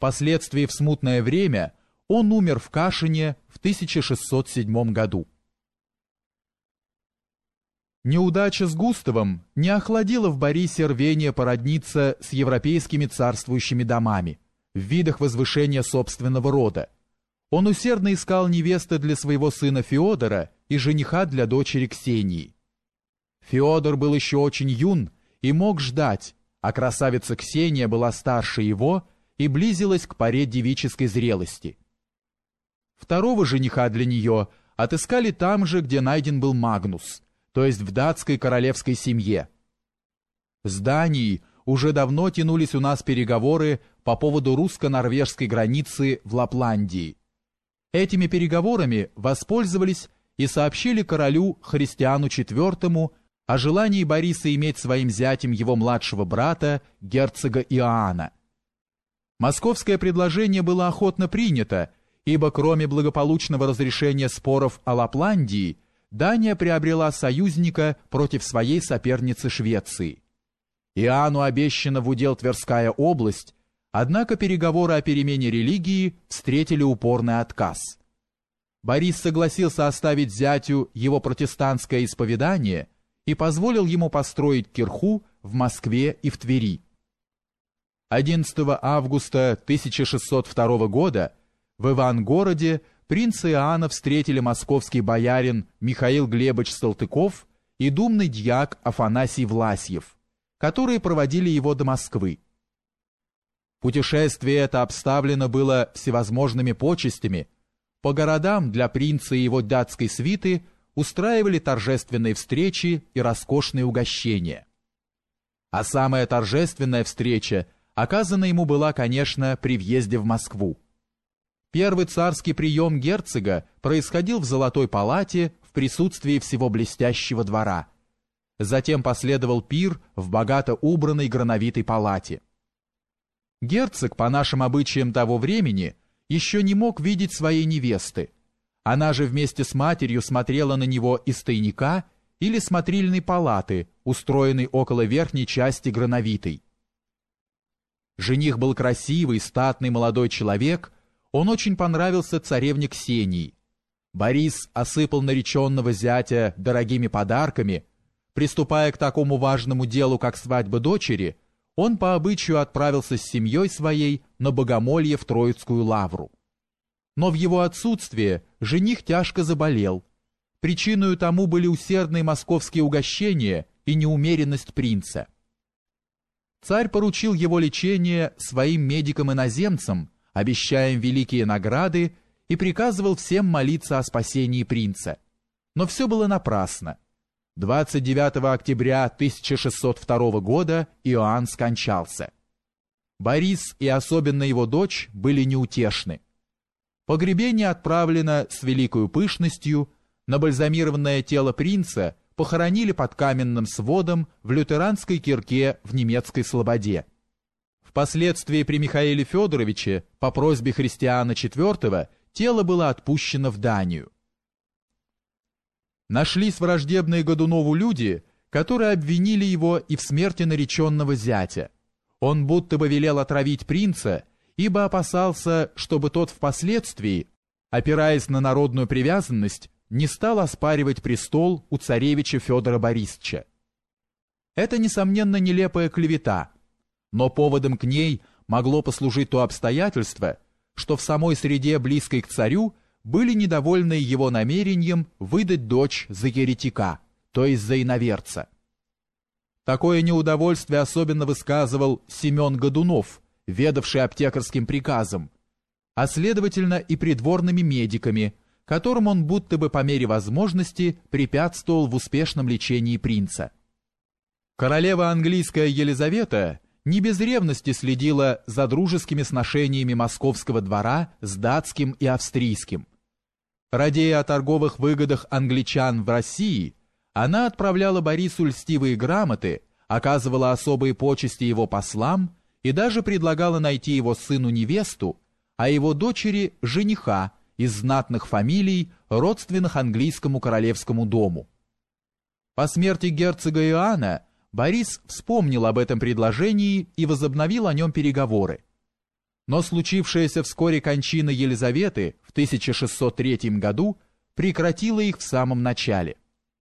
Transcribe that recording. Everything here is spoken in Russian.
Впоследствии в смутное время он умер в Кашине в 1607 году. Неудача с Густавом не охладила в Борисе рвение породниться с европейскими царствующими домами в видах возвышения собственного рода. Он усердно искал невесты для своего сына Феодора и жениха для дочери Ксении. Феодор был еще очень юн и мог ждать, а красавица Ксения была старше его и близилась к паре девической зрелости. Второго жениха для нее отыскали там же, где найден был Магнус – то есть в датской королевской семье. С Данией уже давно тянулись у нас переговоры по поводу русско-норвежской границы в Лапландии. Этими переговорами воспользовались и сообщили королю Христиану IV о желании Бориса иметь своим зятем его младшего брата, герцога Иоанна. Московское предложение было охотно принято, ибо кроме благополучного разрешения споров о Лапландии – Дания приобрела союзника против своей соперницы Швеции. Иоанну обещана в удел Тверская область, однако переговоры о перемене религии встретили упорный отказ. Борис согласился оставить зятю его протестантское исповедание и позволил ему построить кирху в Москве и в Твери. 11 августа 1602 года в Ивангороде принца Иоанна встретили московский боярин Михаил Глебович Салтыков и думный дьяк Афанасий Власьев, которые проводили его до Москвы. Путешествие это обставлено было всевозможными почестями. По городам для принца и его датской свиты устраивали торжественные встречи и роскошные угощения. А самая торжественная встреча оказана ему была, конечно, при въезде в Москву. Первый царский прием герцога происходил в Золотой палате в присутствии всего блестящего двора. Затем последовал пир в богато убранной грановитой палате. Герцог, по нашим обычаям того времени, еще не мог видеть своей невесты. Она же вместе с матерью смотрела на него из тайника или смотрильной палаты, устроенной около верхней части грановитой. Жених был красивый, статный молодой человек – он очень понравился царевне Ксении. Борис осыпал нареченного зятя дорогими подарками. Приступая к такому важному делу, как свадьба дочери, он по обычаю отправился с семьей своей на богомолье в Троицкую лавру. Но в его отсутствие жених тяжко заболел. Причиной тому были усердные московские угощения и неумеренность принца. Царь поручил его лечение своим медикам-иноземцам, обещая им великие награды и приказывал всем молиться о спасении принца. Но все было напрасно. 29 октября 1602 года Иоанн скончался. Борис и особенно его дочь были неутешны. Погребение отправлено с великой пышностью, на бальзамированное тело принца похоронили под каменным сводом в лютеранской кирке в немецкой слободе. Впоследствии при Михаиле Федоровиче по просьбе Христиана IV тело было отпущено в Данию. Нашлись враждебные Годунову люди, которые обвинили его и в смерти нареченного зятя. Он будто бы велел отравить принца, ибо опасался, чтобы тот впоследствии, опираясь на народную привязанность, не стал оспаривать престол у царевича Федора Борисовича. Это, несомненно, нелепая клевета – но поводом к ней могло послужить то обстоятельство, что в самой среде, близкой к царю, были недовольны его намерением выдать дочь за еретика, то есть за иноверца. Такое неудовольствие особенно высказывал Семен Годунов, ведавший аптекарским приказом, а следовательно и придворными медиками, которым он будто бы по мере возможности препятствовал в успешном лечении принца. Королева английская Елизавета – не без ревности следила за дружескими сношениями московского двора с датским и австрийским. Радея о торговых выгодах англичан в России, она отправляла Борису льстивые грамоты, оказывала особые почести его послам и даже предлагала найти его сыну невесту, а его дочери – жениха из знатных фамилий, родственных английскому королевскому дому. По смерти герцога Иоанна Борис вспомнил об этом предложении и возобновил о нем переговоры. Но случившаяся вскоре кончина Елизаветы в 1603 году прекратила их в самом начале –